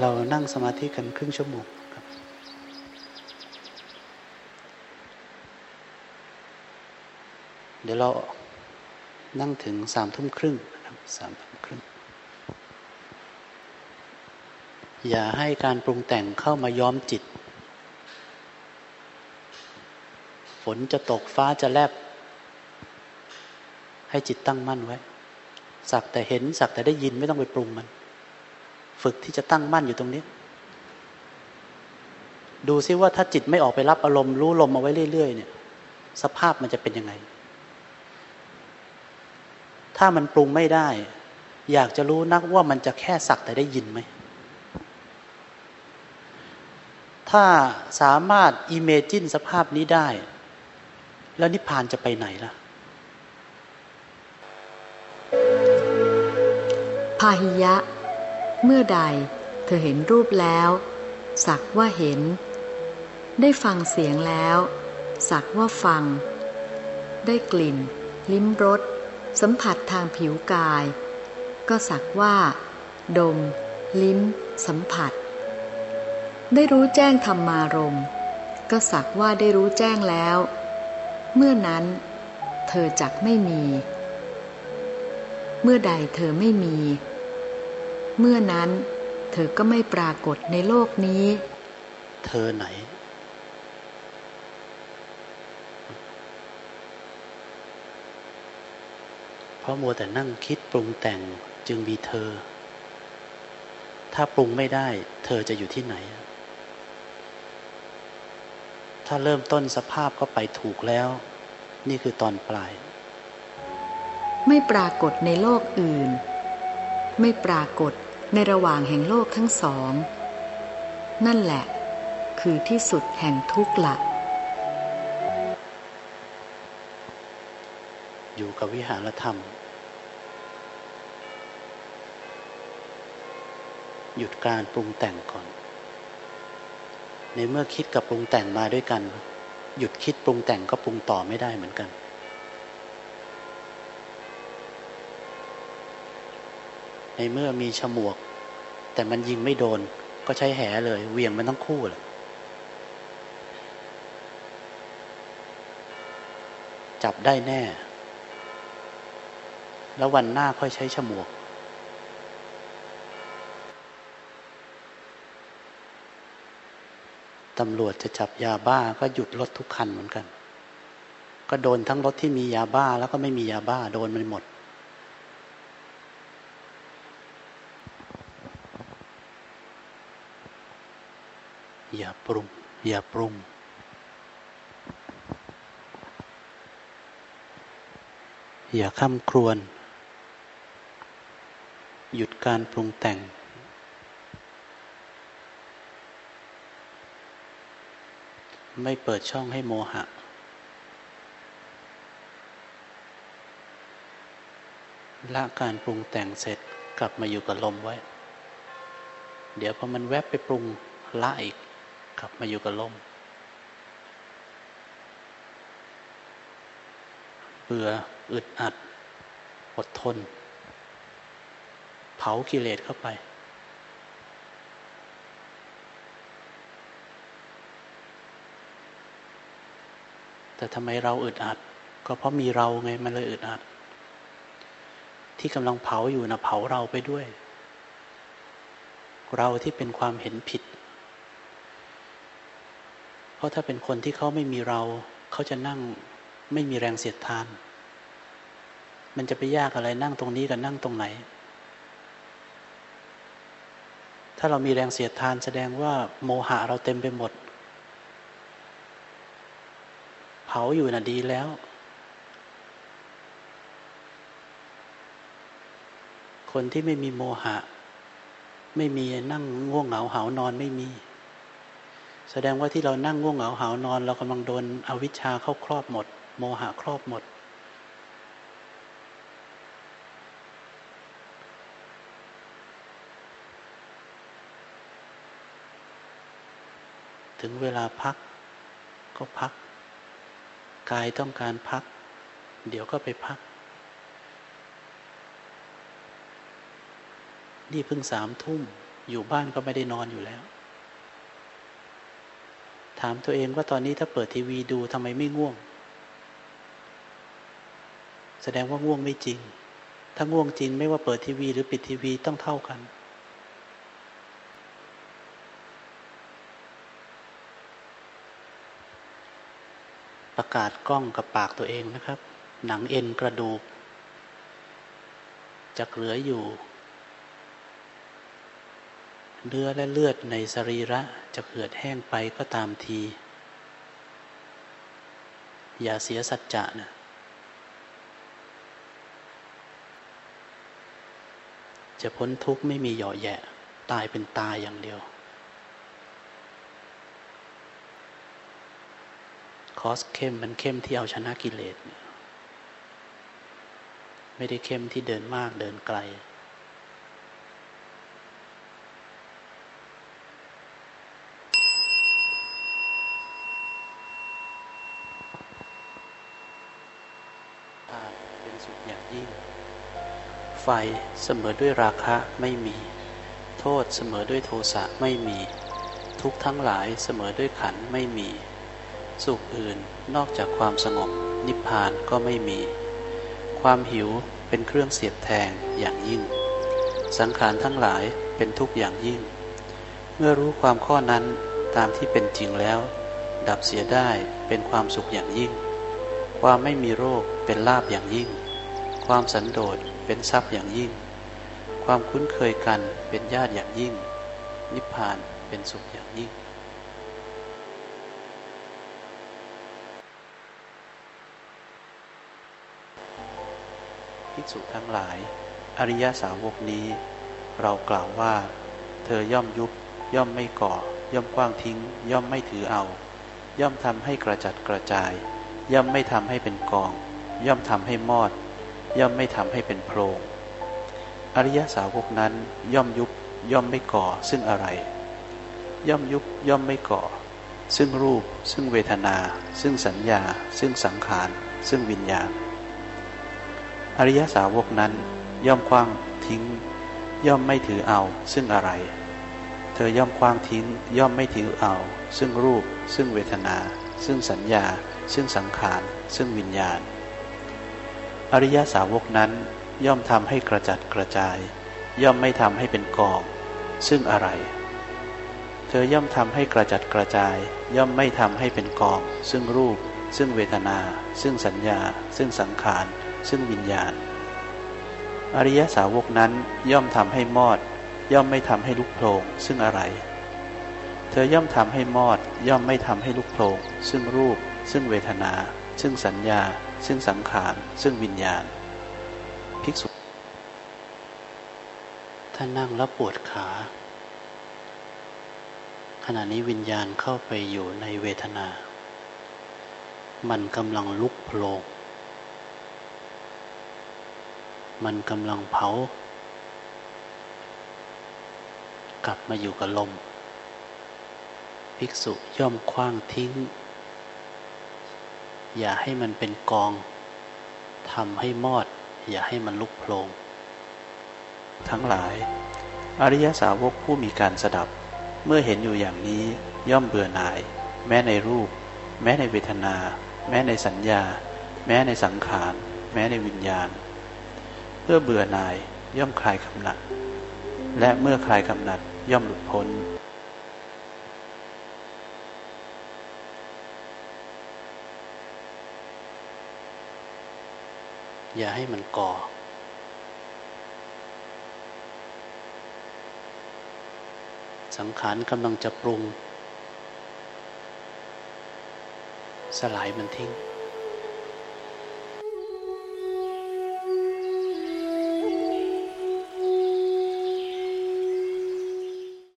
เรานั่งสมาธิกันครึ่งชั่วโมงครับ เดี๋ยวเรานั่งถึงสามทุ่มครึ่งนะครับสามทุ่มครึ่ง อย่าให้การปรุงแต่งเข้ามาย้อมจิต ฝนจะตกฟ้าจะแลบ ให้จิตตั้งมั่นไว้ สักแต่เห็นสักแต่ได้ยินไม่ต้องไปปรุงมัน ฝึกที่จะตั้งมั่นอยู่ตรงนี้ ดูซิว่าถ้าจิตไม่ออกไปรับอารมณ์รู้ลมเอาไว้เรื่อยๆเนี่ย สภาพมันจะเป็นยังไง ถ้ามันปรุงไม่ได้ อยากจะรู้นักว่ามันจะแค่สักแต่ได้ยินไหม ถ้าสามารถอิเมจินสภาพนี้ได้ แล้วนิพพานจะไปไหนล่ะพาหิยะ เมื่อใดเธอเห็นรูปแล้ว สักว่าเห็น ได้ฟังเสียงแล้ว สักว่าฟัง ได้กลิ่น ลิ้มรสสัมผัสทางผิวกาย ก็สักว่า ดม ลิ้ม สัมผัส ได้รู้แจ้งธรรมารมก็สักว่าได้รู้แจ้งแล้ว เมื่อนั้น เธอจักไม่มี เมื่อใดเธอไม่มี เมื่อนั้น เธอก็ไม่ปรากฏในโลกนี้ เธอไหน เพราะมัวแต่นั่งคิดปรุงแต่งจึงมีเธอ ถ้าปรุงไม่ได้ เธอจะอยู่ที่ไหน ถ้าเริ่มต้นสภาพก็ไปถูกแล้ว นี่คือตอนปลาย ไม่ปรากฏในโลกอื่น ไม่ปรากฏ ในระหว่างแห่งโลกทั้งสอง นั่นแหละ คือที่สุดแห่งทุกข์ละอยู่กับวิหารธรรม หยุดการปรุงแต่งก่อน ในเมื่อคิดกับปรุงแต่งมาด้วยกัน หยุดคิดปรุงแต่งก็ปรุงต่อไม่ได้เหมือนกัน ในเมื่อมีฉมวก แต่มันยิงไม่โดน ก็ใช้แหเลยเวียงมันทั้งคู่เลยจับได้แน่ แล้ววันหน้าค่อยใช้ฉมวกตำรวจจะจับยาบ้าก็หยุดรถทุกคันเหมือนกัน ก็โดนทั้งรถที่มียาบ้าแล้วก็ไม่มียาบ้าโดนมันหมด อย่าปรุง อย่าปรุง อย่าข้ามครวน หยุดการปรุงแต่ง ไม่เปิดช่องให้โมหะละการปรุงแต่งเสร็จกลับมาอยู่กับลมไว้ เดี๋ยวพอมันแวบไปปรุงละอีก กลับมาอยู่กับลมเบื่ออึดอัด อดทน เผากิเลสเข้าไปแต่ทำไมเราอึดอัด ก็เพราะมีเราไงมันเลยอึดอัด ที่กำลังเผาอยู่นะเผาเราไปด้วย เราที่เป็นความเห็นผิด เพราะถ้าเป็นคนที่เขาไม่มีเรา เขาจะนั่งไม่มีแรงเสียดทาน มันจะไปยากอะไรนั่งตรงนี้กับนั่งตรงไหน ถ้าเรามีแรงเสียดทานแสดงว่าโมหะเราเต็มไปหมด เผาอยู่น่ะดีแล้ว คนที่ไม่มีโมหะ ไม่มีนั่งง่วงเหงาเหานอนไม่มี แสดงว่าที่เรานั่งง่วงเหงาหานอน เรากำลังโดนอวิชชาเข้าครอบหมด โมหะครอบหมด ถึงเวลาพักก็พัก กายต้องการพัก เดี๋ยวก็ไปพัก นี่เพิ่งสามทุ่มอยู่บ้านก็ไม่ได้นอนอยู่แล้ว ถามตัวเองว่าตอนนี้ถ้าเปิดทีวีดูทำไมไม่ง่วง แสดงว่าง่วงไม่จริง ถ้าง่วงจริงไม่ว่าเปิดทีวีหรือปิดทีวีต้องเท่ากัน ประกาศกล้องกับปากตัวเองนะครับ หนังเอ็นกระดูกจะเหลืออยู่ เนื้อและเลือดในสรีระจะเหือดแห้งไปก็ตามที อย่าเสียสัจจะนะจะพ้นทุกข์ไม่มีหย่อแยะ ตายเป็นตายอย่างเดียว คอสเข้มมันเข้มที่เอาชนะกิเลส ไม่ได้เข้มที่เดินมากเดินไกล เป็นสุขอย่างยิ่ง ไฟเสมอด้วยราคะไม่มี โทษเสมอด้วยโทสะไม่มี ทุกทั้งหลายเสมอด้วยขันไม่มี สุขอื่นนอกจากความสงบนิพพานก็ไม่มี ความหิวเป็นเครื่องเสียบแทงอย่างยิ่ง สังขารทั้งหลายเป็นทุกอย่างยิ่ง เมื่อรู้ความข้อนั้นตามที่เป็นจริงแล้ว ดับเสียได้เป็นความสุขอย่างยิ่ง ความไม่มีโรคเป็นลาบอย่างยิ่ง ความสันโดษ เป็นทรัพย์อย่างยิ่ง ความคุ้นเคยกันเป็นญาติอย่างยิ่ง นิพพานเป็นสุขอย่างยิ่งภิกษุทั้งหลาย อริยสาวกนี้ เรากล่าวว่า เธอย่อมยุบ ย่อมไม่ก่อ ย่อมกว้างทิ้ง ย่อมไม่ถือเอา ย่อมทำให้กระจัดกระจาย ย่อมไม่ทำให้เป็นกอง ย่อมทำให้มอด ย่อมไม่ทำให้เป็นโพรง อริยสาวกนั้นย่อมยุบย่อมไม่ก่อซึ่งอะไร ย่อมยุบย่อมไม่ก่อ ซึ่งรูป ซึ่งเวทนา ซึ่งสัญญา ซึ่งสังขาร ซึ่งวิญญาณ อริยสาวกนั้นย่อมคว้างทิ้ง ย่อมไม่ถือเอา ซึ่งอะไร เธอย่อมคว้างทิ้ง ย่อมไม่ถือเอา ซึ่งรูป ซึ่งเวทนา ซึ่งสัญญา ซึ่งสังขาร ซึ่งวิญญาณ อริยสาวกนั้นย่อมทำให้กระจัดกระจาย ย่อมไม่ทำให้เป็นกอง ซึ่งอะไร เธอย่อมทำให้กระจัดกระจาย ย่อมไม่ทำให้เป็นกอง ซึ่งรูป ซึ่งเวทนา ซึ่งสัญญา ซึ่งสังขาร ซึ่งวิญญาณ อริยสาวกนั้นย่อมทำให้มอด ย่อมไม่ทำให้ลุกโผล่ซึ่งอะไร เธอย่อมทำให้มอด ย่อมไม่ทำให้ลุกโผล่ซึ่งรูป ซึ่งเวทนา ซึ่งสัญญา ซึ่งสังขาร ซึ่งวิญญาณ ภิกษุ ถ้านั่งแล้วปวดขา ขณะนี้วิญญาณเข้าไปอยู่ในเวทนา มันกำลังลุกโผล่มันกำลังเผา กลับมาอยู่กับลม ภิกษุย่อมคว้างทิ้ง อย่าให้มันเป็นกองทำให้มอด อย่าให้มันลุกโพลง ทั้งหลาย อริยสาวกผู้มีการสดับ เมื่อเห็นอยู่อย่างนี้ย่อมเบื่อหน่าย แม้ในรูป แม้ในเวทนา แม้ในสัญญา แม้ในสังขาร แม้ในวิญญาณเมื่อเบื่อหน่ายย่อมคลายกำหนัด และเมื่อคลายกำหนัดย่อมหลุดพ้น อย่าให้มันก่อ สังขารกำลังจะปรุง สลายมันทิ้ง